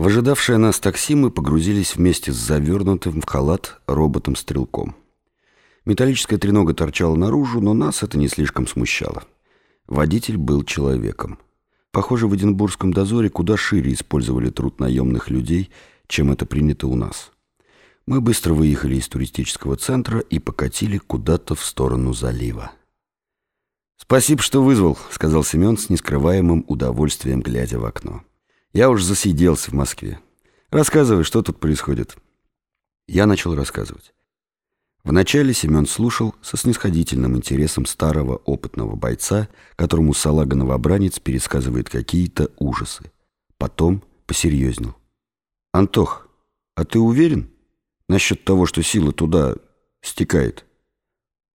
В ожидавшее нас такси мы погрузились вместе с завернутым в халат роботом-стрелком. Металлическая тренога торчала наружу, но нас это не слишком смущало. Водитель был человеком. Похоже, в Эдинбургском дозоре куда шире использовали труд наемных людей, чем это принято у нас. Мы быстро выехали из туристического центра и покатили куда-то в сторону залива. «Спасибо, что вызвал», — сказал Семен с нескрываемым удовольствием, глядя в окно. Я уж засиделся в Москве. Рассказывай, что тут происходит. Я начал рассказывать. Вначале Семен слушал со снисходительным интересом старого опытного бойца, которому салага-новобранец пересказывает какие-то ужасы. Потом посерьезнел. «Антох, а ты уверен насчет того, что сила туда стекает?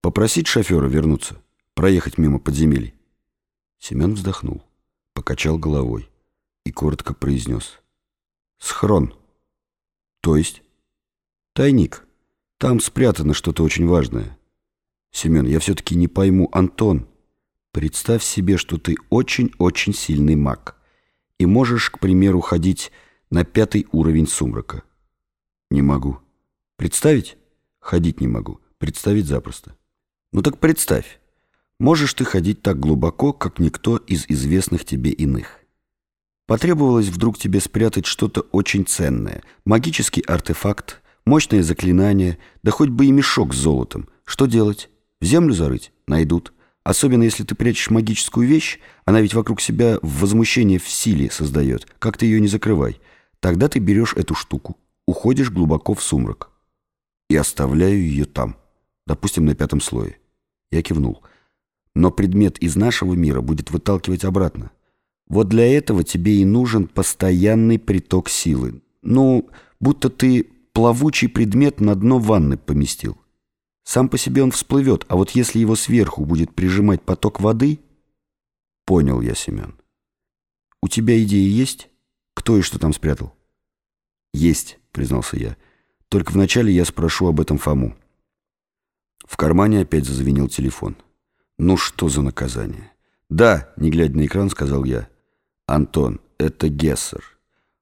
Попросить шофера вернуться, проехать мимо подземелий?» Семен вздохнул, покачал головой и коротко произнес. «Схрон. То есть?» «Тайник. Там спрятано что-то очень важное». «Семен, я все-таки не пойму. Антон, представь себе, что ты очень-очень сильный маг и можешь, к примеру, ходить на пятый уровень сумрака». «Не могу». «Представить?» «Ходить не могу. Представить запросто». «Ну так представь. Можешь ты ходить так глубоко, как никто из известных тебе иных». Потребовалось вдруг тебе спрятать что-то очень ценное. Магический артефакт, мощное заклинание, да хоть бы и мешок с золотом. Что делать? В землю зарыть? Найдут. Особенно если ты прячешь магическую вещь, она ведь вокруг себя возмущение в силе создает. Как ты ее не закрывай. Тогда ты берешь эту штуку, уходишь глубоко в сумрак. И оставляю ее там. Допустим, на пятом слое. Я кивнул. Но предмет из нашего мира будет выталкивать обратно. Вот для этого тебе и нужен постоянный приток силы. Ну, будто ты плавучий предмет на дно ванны поместил. Сам по себе он всплывет, а вот если его сверху будет прижимать поток воды... Понял я, Семен. У тебя идеи есть? Кто и что там спрятал? Есть, признался я. Только вначале я спрошу об этом Фому. В кармане опять зазвенел телефон. Ну что за наказание? Да, не глядя на экран, сказал я. «Антон, это Гессер».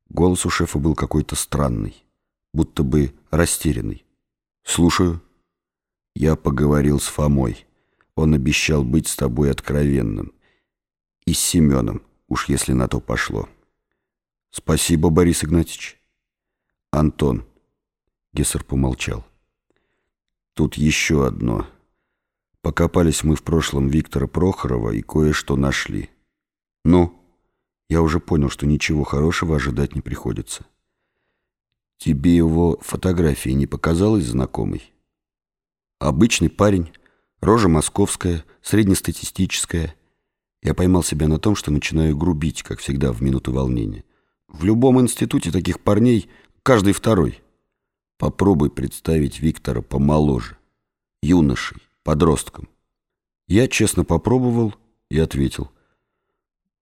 Голос у шефа был какой-то странный, будто бы растерянный. «Слушаю». «Я поговорил с Фомой. Он обещал быть с тобой откровенным. И с Семеном, уж если на то пошло». «Спасибо, Борис Игнатьевич». «Антон». Гессер помолчал. «Тут еще одно. Покопались мы в прошлом Виктора Прохорова и кое-что нашли. Ну?» Я уже понял, что ничего хорошего ожидать не приходится. Тебе его фотография не показалась знакомой? Обычный парень, рожа московская, среднестатистическая. Я поймал себя на том, что начинаю грубить, как всегда, в минуту волнения. В любом институте таких парней каждый второй. Попробуй представить Виктора помоложе, юношей, подростком. Я честно попробовал и ответил –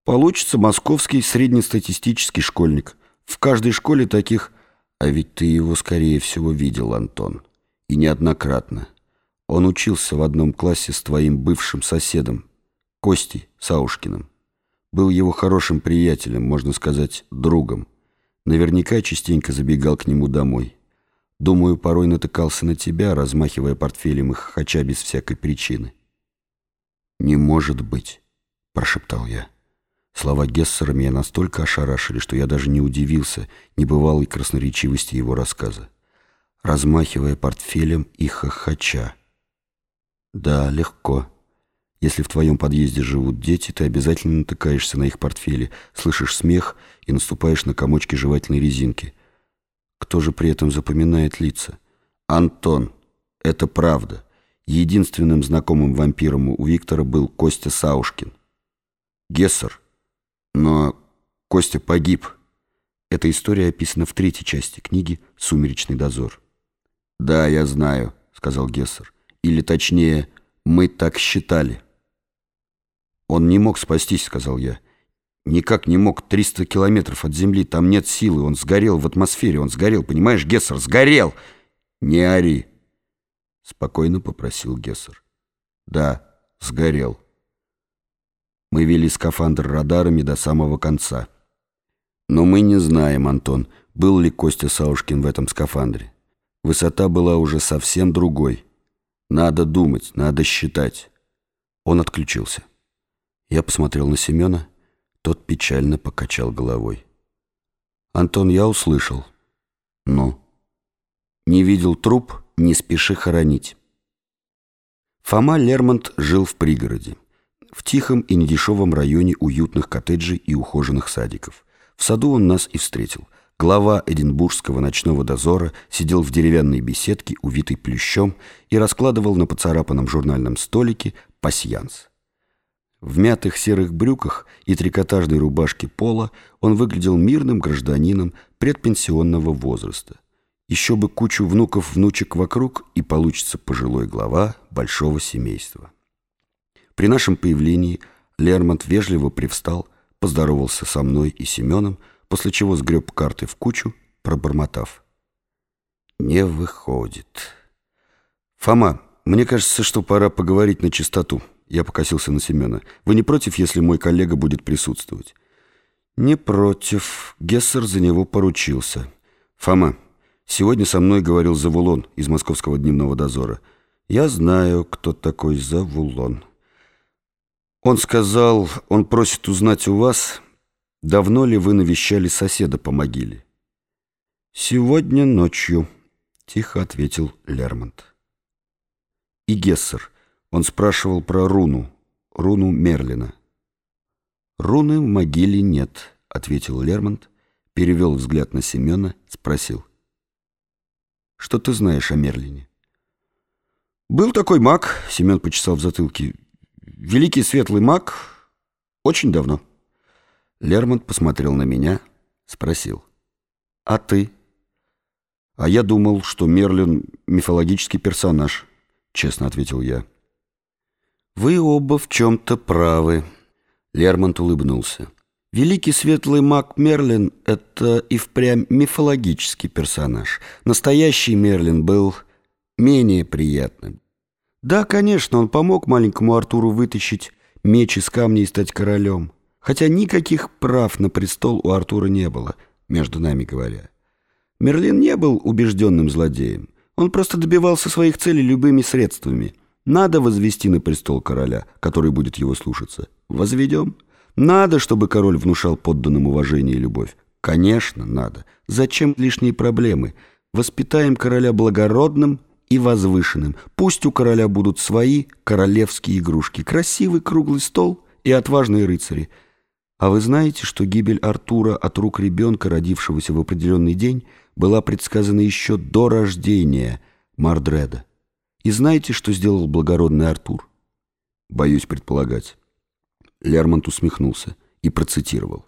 Получится московский среднестатистический школьник. В каждой школе таких... А ведь ты его, скорее всего, видел, Антон. И неоднократно. Он учился в одном классе с твоим бывшим соседом, Костей Саушкиным. Был его хорошим приятелем, можно сказать, другом. Наверняка частенько забегал к нему домой. Думаю, порой натыкался на тебя, размахивая портфелем и хохоча без всякой причины. «Не может быть», — прошептал я. Слова Гессера меня настолько ошарашили, что я даже не удивился небывалой красноречивости его рассказа. Размахивая портфелем и хохоча. Да, легко. Если в твоем подъезде живут дети, ты обязательно натыкаешься на их портфели, слышишь смех и наступаешь на комочки жевательной резинки. Кто же при этом запоминает лица? Антон. Это правда. Единственным знакомым вампиром у Виктора был Костя Саушкин. Гессер но Костя погиб. Эта история описана в третьей части книги «Сумеречный дозор». «Да, я знаю», — сказал Гессер. «Или точнее, мы так считали». «Он не мог спастись», — сказал я. «Никак не мог. 300 километров от Земли, там нет силы. Он сгорел в атмосфере, он сгорел, понимаешь, Гессер, сгорел!» «Не ори!» — спокойно попросил Гессер. «Да, сгорел». Мы вели скафандр радарами до самого конца. Но мы не знаем, Антон, был ли Костя Саушкин в этом скафандре. Высота была уже совсем другой. Надо думать, надо считать. Он отключился. Я посмотрел на Семена, тот печально покачал головой. «Антон, я услышал». «Ну?» «Не видел труп, не спеши хоронить». Фома Лермонт жил в пригороде, в тихом и недешевом районе уютных коттеджей и ухоженных садиков. В саду он нас и встретил. Глава Эдинбургского ночного дозора сидел в деревянной беседке, увитой плющом, и раскладывал на поцарапанном журнальном столике пасьянс. В мятых серых брюках и трикотажной рубашке пола он выглядел мирным гражданином предпенсионного возраста. Еще бы кучу внуков-внучек вокруг, и получится пожилой глава большого семейства. При нашем появлении Лермонт вежливо привстал, поздоровался со мной и Семеном, после чего сгреб карты в кучу, пробормотав. «Не выходит». «Фома, мне кажется, что пора поговорить на чистоту». Я покосился на Семена. «Вы не против, если мой коллега будет присутствовать?» «Не против. Гессер за него поручился. Фома, сегодня со мной говорил Завулон из московского дневного дозора. Я знаю, кто такой Завулон. Он сказал, он просит узнать у вас, давно ли вы навещали соседа по могиле?» «Сегодня ночью», — тихо ответил Лермонт. «И Гессер». Он спрашивал про руну, руну Мерлина. «Руны в могиле нет», — ответил Лермонт, перевел взгляд на Семена, спросил. «Что ты знаешь о Мерлине?» «Был такой маг», — Семен почесал в затылке. «Великий светлый маг очень давно». Лермонт посмотрел на меня, спросил. «А ты?» «А я думал, что Мерлин — мифологический персонаж», — честно ответил я. «Вы оба в чем-то правы», — Лермонт улыбнулся. «Великий светлый маг Мерлин — это и впрямь мифологический персонаж. Настоящий Мерлин был менее приятным. Да, конечно, он помог маленькому Артуру вытащить меч из камня и стать королем. Хотя никаких прав на престол у Артура не было, между нами говоря. Мерлин не был убежденным злодеем. Он просто добивался своих целей любыми средствами — надо возвести на престол короля, который будет его слушаться. Возведем. Надо, чтобы король внушал подданным уважение и любовь. Конечно, надо. Зачем лишние проблемы? Воспитаем короля благородным и возвышенным. Пусть у короля будут свои королевские игрушки. Красивый круглый стол и отважные рыцари. А вы знаете, что гибель Артура от рук ребенка, родившегося в определенный день, была предсказана еще до рождения Мардреда? И знаете, что сделал благородный Артур? Боюсь предполагать. Лермонт усмехнулся и процитировал.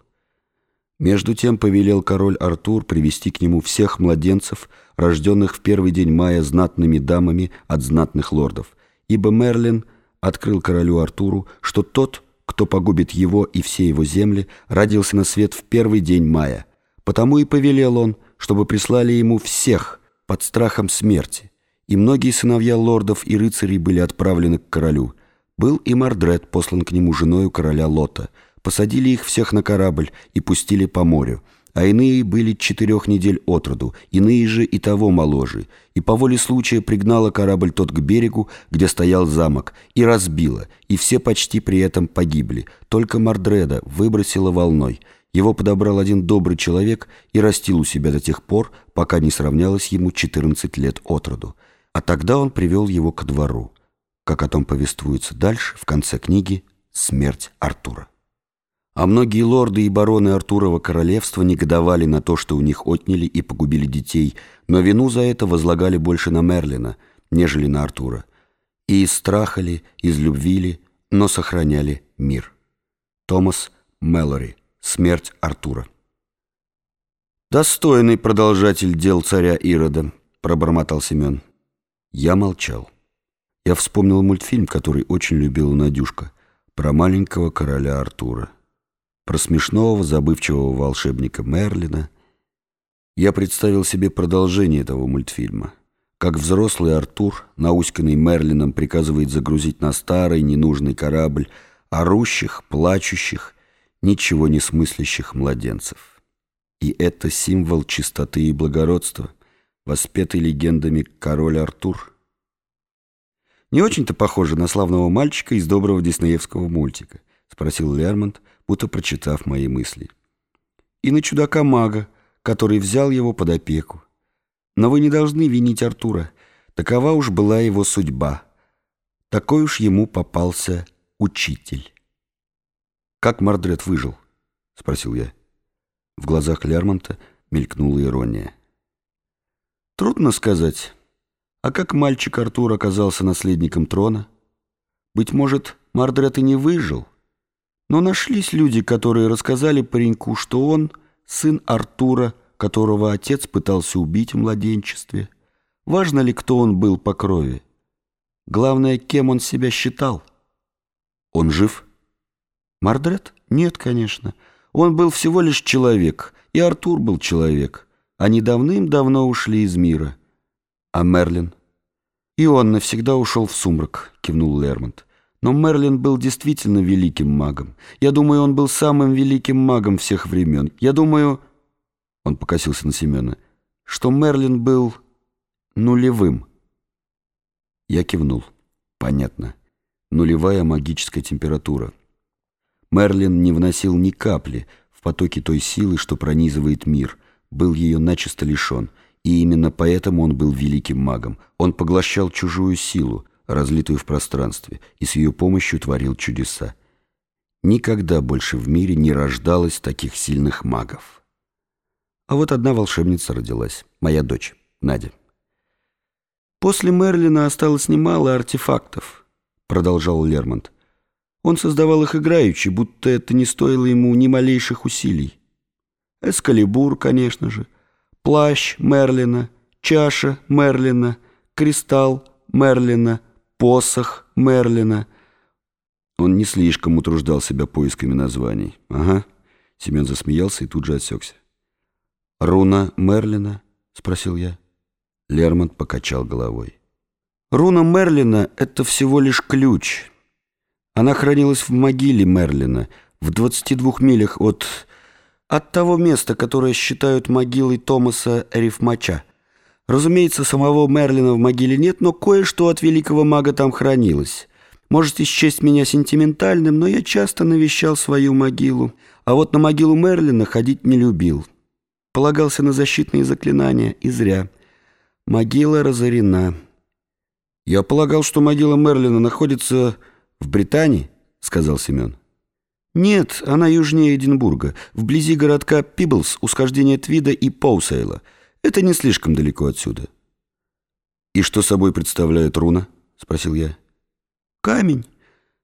Между тем повелел король Артур привести к нему всех младенцев, рожденных в первый день мая знатными дамами от знатных лордов, ибо Мерлин открыл королю Артуру, что тот, кто погубит его и все его земли, родился на свет в первый день мая. Потому и повелел он, чтобы прислали ему всех под страхом смерти, и многие сыновья лордов и рыцарей были отправлены к королю. Был и Мардред послан к нему женою короля Лота. Посадили их всех на корабль и пустили по морю. А иные были четырех недель от роду, иные же и того моложе. И по воле случая пригнала корабль тот к берегу, где стоял замок, и разбила, и все почти при этом погибли. Только Мардреда выбросила волной. Его подобрал один добрый человек и растил у себя до тех пор, пока не сравнялось ему 14 лет от роду. А тогда он привел его ко двору, как о том повествуется дальше в конце книги «Смерть Артура». А многие лорды и бароны Артурова королевства негодовали на то, что у них отняли и погубили детей, но вину за это возлагали больше на Мерлина, нежели на Артура. И из страха ли, но сохраняли мир. Томас Мэлори. Смерть Артура. «Достойный продолжатель дел царя Ирода», — пробормотал Семен. Я молчал. Я вспомнил мультфильм, который очень любила Надюшка, про маленького короля Артура, про смешного, забывчивого волшебника Мерлина. Я представил себе продолжение этого мультфильма, как взрослый Артур, науськанный Мерлином, приказывает загрузить на старый ненужный корабль орущих, плачущих, ничего не смыслящих младенцев. И это символ чистоты и благородства, воспетый легендами король Артур. «Не очень-то похоже на славного мальчика из доброго диснеевского мультика», спросил Лермонт, будто прочитав мои мысли. «И на чудака-мага, который взял его под опеку. Но вы не должны винить Артура. Такова уж была его судьба. Такой уж ему попался учитель». «Как Мардред выжил?» — спросил я. В глазах Лермонта мелькнула ирония. Трудно сказать. А как мальчик Артур оказался наследником трона? Быть может, Мардред и не выжил. Но нашлись люди, которые рассказали пареньку, что он сын Артура, которого отец пытался убить в младенчестве. Важно ли, кто он был по крови? Главное, кем он себя считал. Он жив? Мардред? Нет, конечно. Он был всего лишь человек, и Артур был человек. Они давным-давно ушли из мира. А Мерлин? И он навсегда ушел в сумрак, кивнул Лермонт. Но Мерлин был действительно великим магом. Я думаю, он был самым великим магом всех времен. Я думаю... Он покосился на Семена. Что Мерлин был нулевым. Я кивнул. Понятно. Нулевая магическая температура. Мерлин не вносил ни капли в потоки той силы, что пронизывает мир, был ее начисто лишен, и именно поэтому он был великим магом. Он поглощал чужую силу, разлитую в пространстве, и с ее помощью творил чудеса. Никогда больше в мире не рождалось таких сильных магов. А вот одна волшебница родилась, моя дочь, Надя. «После Мерлина осталось немало артефактов», — продолжал Лермонт. Он создавал их играючи, будто это не стоило ему ни малейших усилий. Эскалибур, конечно же, плащ Мерлина, чаша Мерлина, кристалл Мерлина, посох Мерлина. Он не слишком утруждал себя поисками названий. Ага. Семен засмеялся и тут же отсекся. «Руна Мерлина?» — спросил я. Лермонт покачал головой. «Руна Мерлина — это всего лишь ключ». Она хранилась в могиле Мерлина, в 22 милях от... от того места, которое считают могилой Томаса Рифмача. Разумеется, самого Мерлина в могиле нет, но кое-что от великого мага там хранилось. Можете счесть меня сентиментальным, но я часто навещал свою могилу, а вот на могилу Мерлина ходить не любил. Полагался на защитные заклинания, и зря. Могила разорена. Я полагал, что могила Мерлина находится «В Британии?» — сказал Семен. «Нет, она южнее Эдинбурга, вблизи городка Пиблс, усхождения Твида и Поусейла. Это не слишком далеко отсюда». «И что собой представляет руна?» — спросил я. «Камень.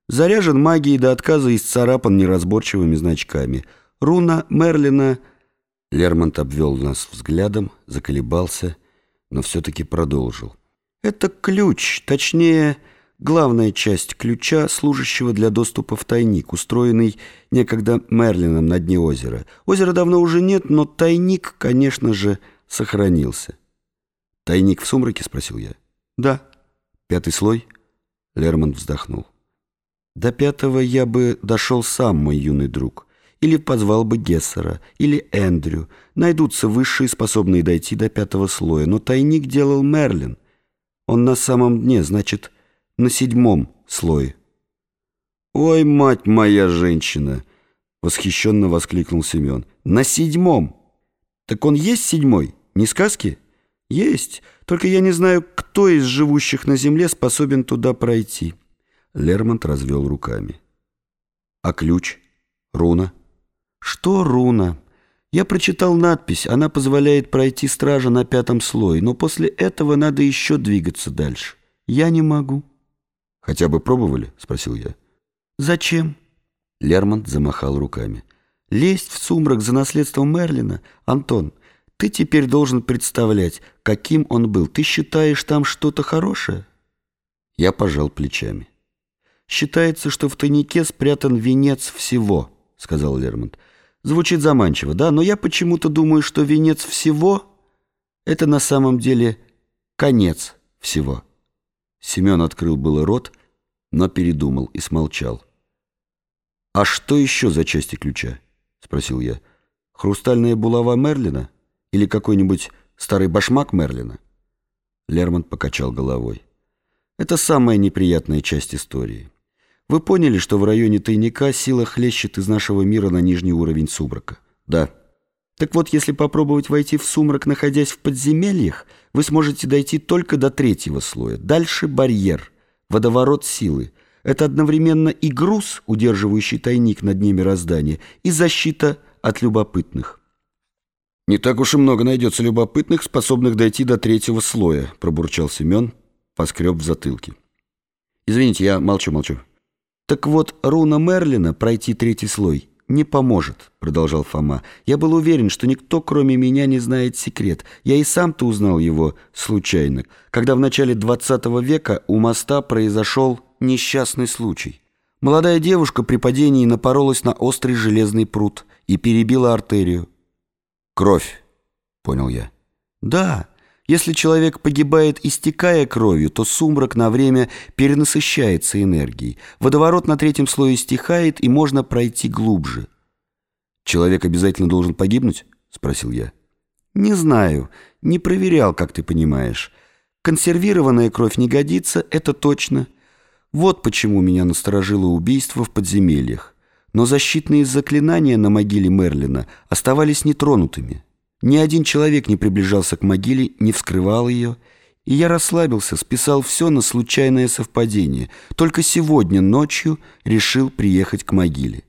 Заряжен магией до отказа и сцарапан неразборчивыми значками. Руна Мерлина...» Лермонт обвел нас взглядом, заколебался, но все-таки продолжил. «Это ключ, точнее...» главная часть ключа, служащего для доступа в тайник, устроенный некогда Мерлином на дне озера. Озера давно уже нет, но тайник, конечно же, сохранился. «Тайник в сумраке?» — спросил я. «Да». «Пятый слой?» Лермонт вздохнул. «До пятого я бы дошел сам, мой юный друг. Или позвал бы Гессера, или Эндрю. Найдутся высшие, способные дойти до пятого слоя. Но тайник делал Мерлин. Он на самом дне, значит на седьмом слое. «Ой, мать моя женщина!» — восхищенно воскликнул Семен. «На седьмом! Так он есть седьмой? Не сказки?» «Есть, только я не знаю, кто из живущих на земле способен туда пройти». Лермонт развел руками. «А ключ? Руна?» «Что руна?» Я прочитал надпись, она позволяет пройти стража на пятом слое, но после этого надо еще двигаться дальше. Я не могу. «Хотя бы пробовали?» — спросил я. «Зачем?» Лермонт замахал руками. «Лезть в сумрак за наследством Мерлина? Антон, ты теперь должен представлять, каким он был. Ты считаешь там что-то хорошее?» Я пожал плечами. «Считается, что в тайнике спрятан венец всего», — сказал Лермонт. «Звучит заманчиво, да? Но я почему-то думаю, что венец всего — это на самом деле конец всего». Семен открыл было рот, но передумал и смолчал. «А что еще за части ключа?» — спросил я. Хрустальная булава Мерлина? Или какой-нибудь старый башмак Мерлина?» Лермонт покачал головой. «Это самая неприятная часть истории. Вы поняли, что в районе тайника сила хлещет из нашего мира на нижний уровень сумрака?» «Да». Так вот, если попробовать войти в сумрак, находясь в подземельях, вы сможете дойти только до третьего слоя. Дальше барьер, водоворот силы. Это одновременно и груз, удерживающий тайник на дне мироздания, и защита от любопытных. «Не так уж и много найдется любопытных, способных дойти до третьего слоя», пробурчал Семен, поскреб в затылке. «Извините, я молчу-молчу». «Так вот, руна Мерлина пройти третий слой не поможет», — продолжал Фома. «Я был уверен, что никто, кроме меня, не знает секрет. Я и сам-то узнал его случайно, когда в начале 20 века у моста произошел несчастный случай. Молодая девушка при падении напоролась на острый железный пруд и перебила артерию. «Кровь», — понял я. «Да». Если человек погибает, истекая кровью, то сумрак на время перенасыщается энергией. Водоворот на третьем слое стихает, и можно пройти глубже. «Человек обязательно должен погибнуть?» — спросил я. «Не знаю. Не проверял, как ты понимаешь. Консервированная кровь не годится, это точно. Вот почему меня насторожило убийство в подземельях. Но защитные заклинания на могиле Мерлина оставались нетронутыми». Ни один человек не приближался к могиле, не вскрывал ее, и я расслабился, списал все на случайное совпадение. Только сегодня ночью решил приехать к могиле.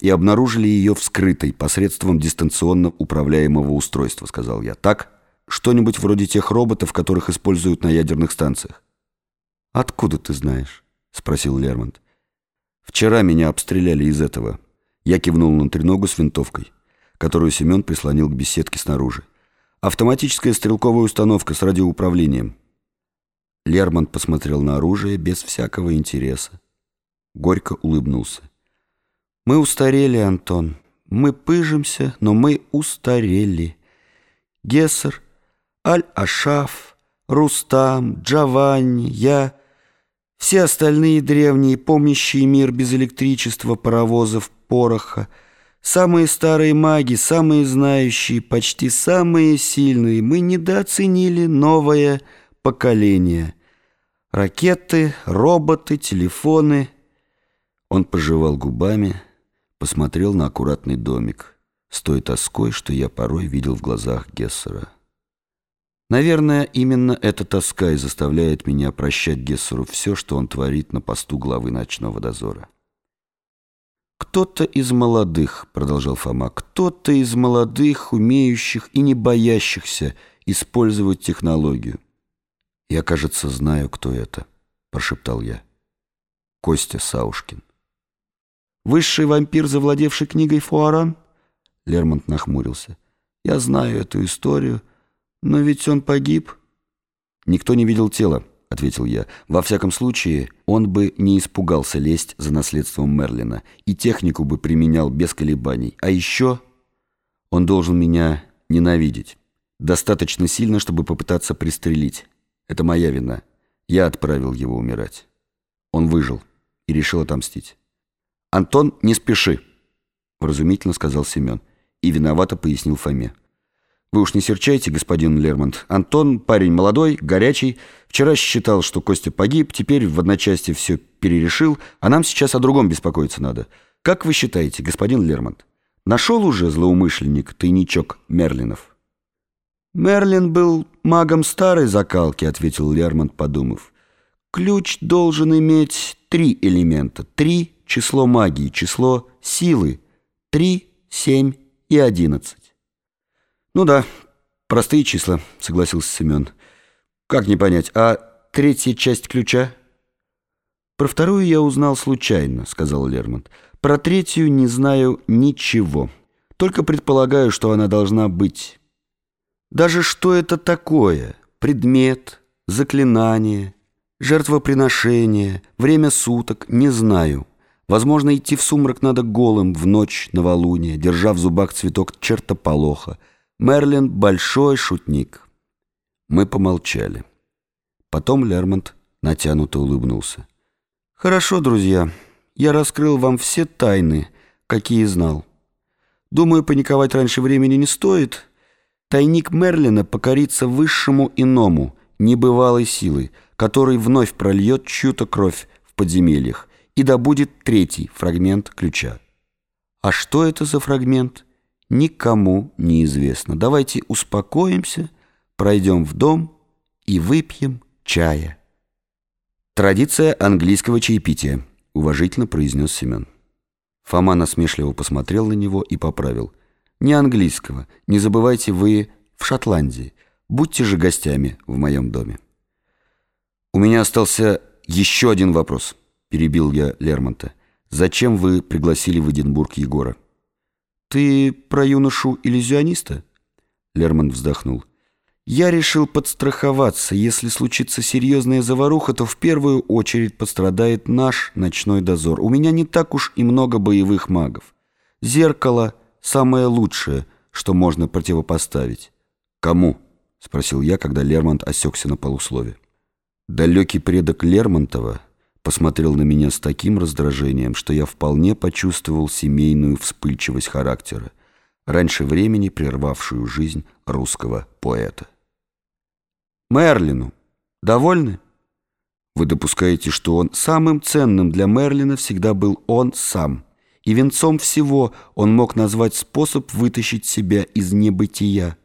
И обнаружили ее вскрытой посредством дистанционно управляемого устройства, сказал я. Так? Что-нибудь вроде тех роботов, которых используют на ядерных станциях. «Откуда ты знаешь?» — спросил Лермонт. «Вчера меня обстреляли из этого». Я кивнул на треногу с винтовкой которую Семен прислонил к беседке снаружи. Автоматическая стрелковая установка с радиоуправлением. Лермонт посмотрел на оружие без всякого интереса. Горько улыбнулся. «Мы устарели, Антон. Мы пыжимся, но мы устарели. Гессер, Аль-Ашаф, Рустам, Джованни, я... Все остальные древние, помнящие мир без электричества, паровозов, пороха — Самые старые маги, самые знающие, почти самые сильные, мы недооценили новое поколение. Ракеты, роботы, телефоны. Он пожевал губами, посмотрел на аккуратный домик с той тоской, что я порой видел в глазах Гессера. Наверное, именно эта тоска и заставляет меня прощать Гессеру все, что он творит на посту главы ночного дозора. «Кто-то из молодых», — продолжал Фома, «кто-то из молодых, умеющих и не боящихся использовать технологию». «Я, кажется, знаю, кто это», — прошептал я. Костя Саушкин. «Высший вампир, завладевший книгой Фуаран?» Лермонт нахмурился. «Я знаю эту историю, но ведь он погиб». «Никто не видел тела», — ответил я. «Во всяком случае, он бы не испугался лезть за наследством Мерлина и технику бы применял без колебаний. А еще он должен меня ненавидеть. Достаточно сильно, чтобы попытаться пристрелить. Это моя вина. Я отправил его умирать. Он выжил и решил отомстить. «Антон, не спеши», — вразумительно сказал Семен и виновато пояснил Фоме. Вы уж не серчайте, господин Лермонт. Антон парень молодой, горячий. Вчера считал, что Костя погиб, теперь в одночасье все перерешил, а нам сейчас о другом беспокоиться надо. Как вы считаете, господин Лермонт, нашел уже злоумышленник тайничок Мерлинов? Мерлин был магом старой закалки, ответил Лермонт, подумав. Ключ должен иметь три элемента. Три — число магии, число силы. Три, семь и одиннадцать. «Ну да, простые числа», — согласился Семен. «Как не понять, а третья часть ключа?» «Про вторую я узнал случайно», — сказал Лермонт. «Про третью не знаю ничего. Только предполагаю, что она должна быть. Даже что это такое? Предмет, заклинание, жертвоприношение, время суток — не знаю». Возможно, идти в сумрак надо голым в ночь новолуния, держа в зубах цветок чертополоха — Мерлин — большой шутник. Мы помолчали. Потом Лермонт натянуто улыбнулся. «Хорошо, друзья, я раскрыл вам все тайны, какие знал. Думаю, паниковать раньше времени не стоит. Тайник Мерлина покорится высшему иному, небывалой силой, который вновь прольет чью-то кровь в подземельях и добудет третий фрагмент ключа. А что это за фрагмент? Никому не известно. Давайте успокоимся, пройдем в дом и выпьем чая. Традиция английского чаепития, уважительно произнес Семен. Фома насмешливо посмотрел на него и поправил. «Не английского. Не забывайте, вы в Шотландии. Будьте же гостями в моем доме». «У меня остался еще один вопрос», — перебил я Лермонта. «Зачем вы пригласили в Эдинбург Егора?» «Ты про юношу-иллюзиониста?» Лермонт вздохнул. Я решил подстраховаться. Если случится серьезная заваруха, то в первую очередь пострадает наш ночной дозор. У меня не так уж и много боевых магов. Зеркало — самое лучшее, что можно противопоставить. «Кому?» — спросил я, когда Лермонт осекся на полуслове. Далекий предок Лермонтова посмотрел на меня с таким раздражением, что я вполне почувствовал семейную вспыльчивость характера, раньше времени прервавшую жизнь русского поэта. Мерлину. Довольны? Вы допускаете, что он самым ценным для Мерлина всегда был он сам. И венцом всего он мог назвать способ вытащить себя из небытия.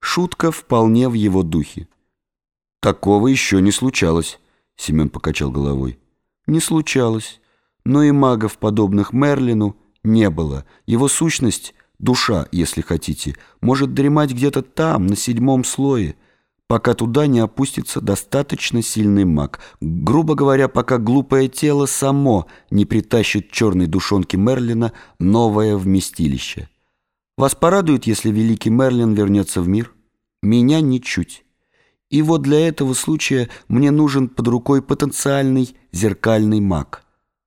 Шутка вполне в его духе. Такого еще не случалось, Семен покачал головой. Не случалось. Но и магов, подобных Мерлину, не было. Его сущность, душа, если хотите, может дремать где-то там, на седьмом слое, пока туда не опустится достаточно сильный маг. Грубо говоря, пока глупое тело само не притащит черной душонки Мерлина новое вместилище. Вас порадует, если великий Мерлин вернется в мир? Меня ничуть. И вот для этого случая мне нужен под рукой потенциальный зеркальный маг.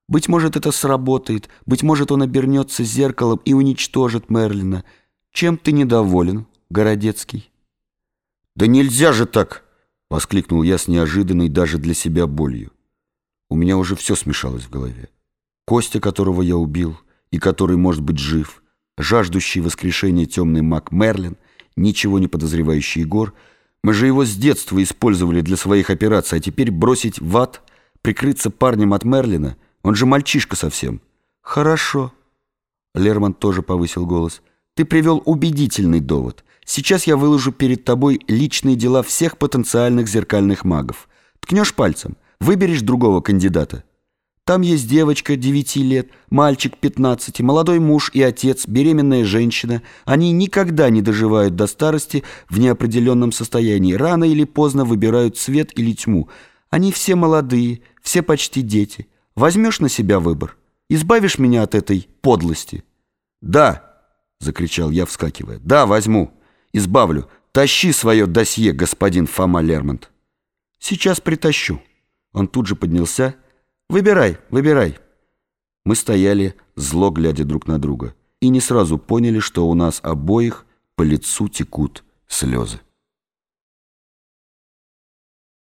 Быть может, это сработает, быть может, он обернется зеркалом и уничтожит Мерлина. Чем ты недоволен, Городецкий? «Да нельзя же так!» — воскликнул я с неожиданной даже для себя болью. У меня уже все смешалось в голове. Костя, которого я убил, и который, может быть, жив, жаждущий воскрешения темный маг Мерлин, ничего не подозревающий Егор, мы же его с детства использовали для своих операций, а теперь бросить в ад, прикрыться парнем от Мерлина, он же мальчишка совсем. «Хорошо», — Лерман тоже повысил голос, — «ты привел убедительный довод». Сейчас я выложу перед тобой личные дела всех потенциальных зеркальных магов. Ткнешь пальцем, выберешь другого кандидата. Там есть девочка 9 лет, мальчик 15, молодой муж и отец, беременная женщина. Они никогда не доживают до старости в неопределенном состоянии. Рано или поздно выбирают свет или тьму. Они все молодые, все почти дети. Возьмешь на себя выбор? Избавишь меня от этой подлости? «Да!» — закричал я, вскакивая. «Да, возьму!» избавлю. Тащи свое досье, господин Фома Лермонт. Сейчас притащу. Он тут же поднялся. Выбирай, выбирай. Мы стояли, зло глядя друг на друга, и не сразу поняли, что у нас обоих по лицу текут слезы.